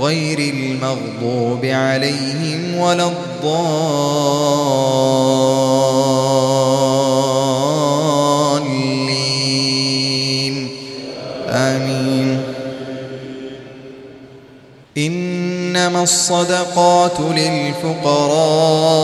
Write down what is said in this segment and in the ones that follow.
غير المغضوب عليهم ولا الضالين. آمين. إنما الصدقات للفقراء.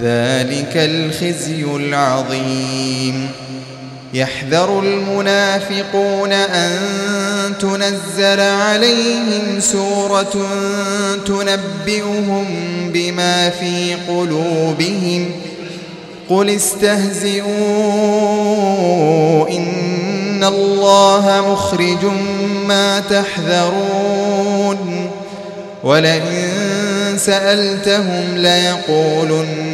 ذلك الخزي العظيم. يحذر المنافقون أن تنزل عليهم سورة تنبئهم بما في قلوبهم. قل استهزئوا إن الله مخرج ما تحذرون. ولئن سألتهم ليقولن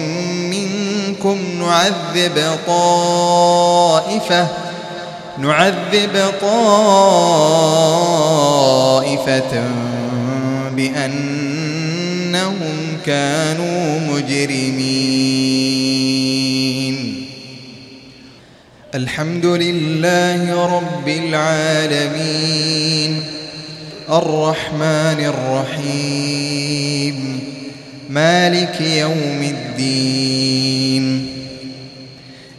نعذب طائفة نعذب طائفة بأنهم كانوا مجرمين. الحمد لله رب العالمين. الرحمن الرحيم. مالك يوم الدين.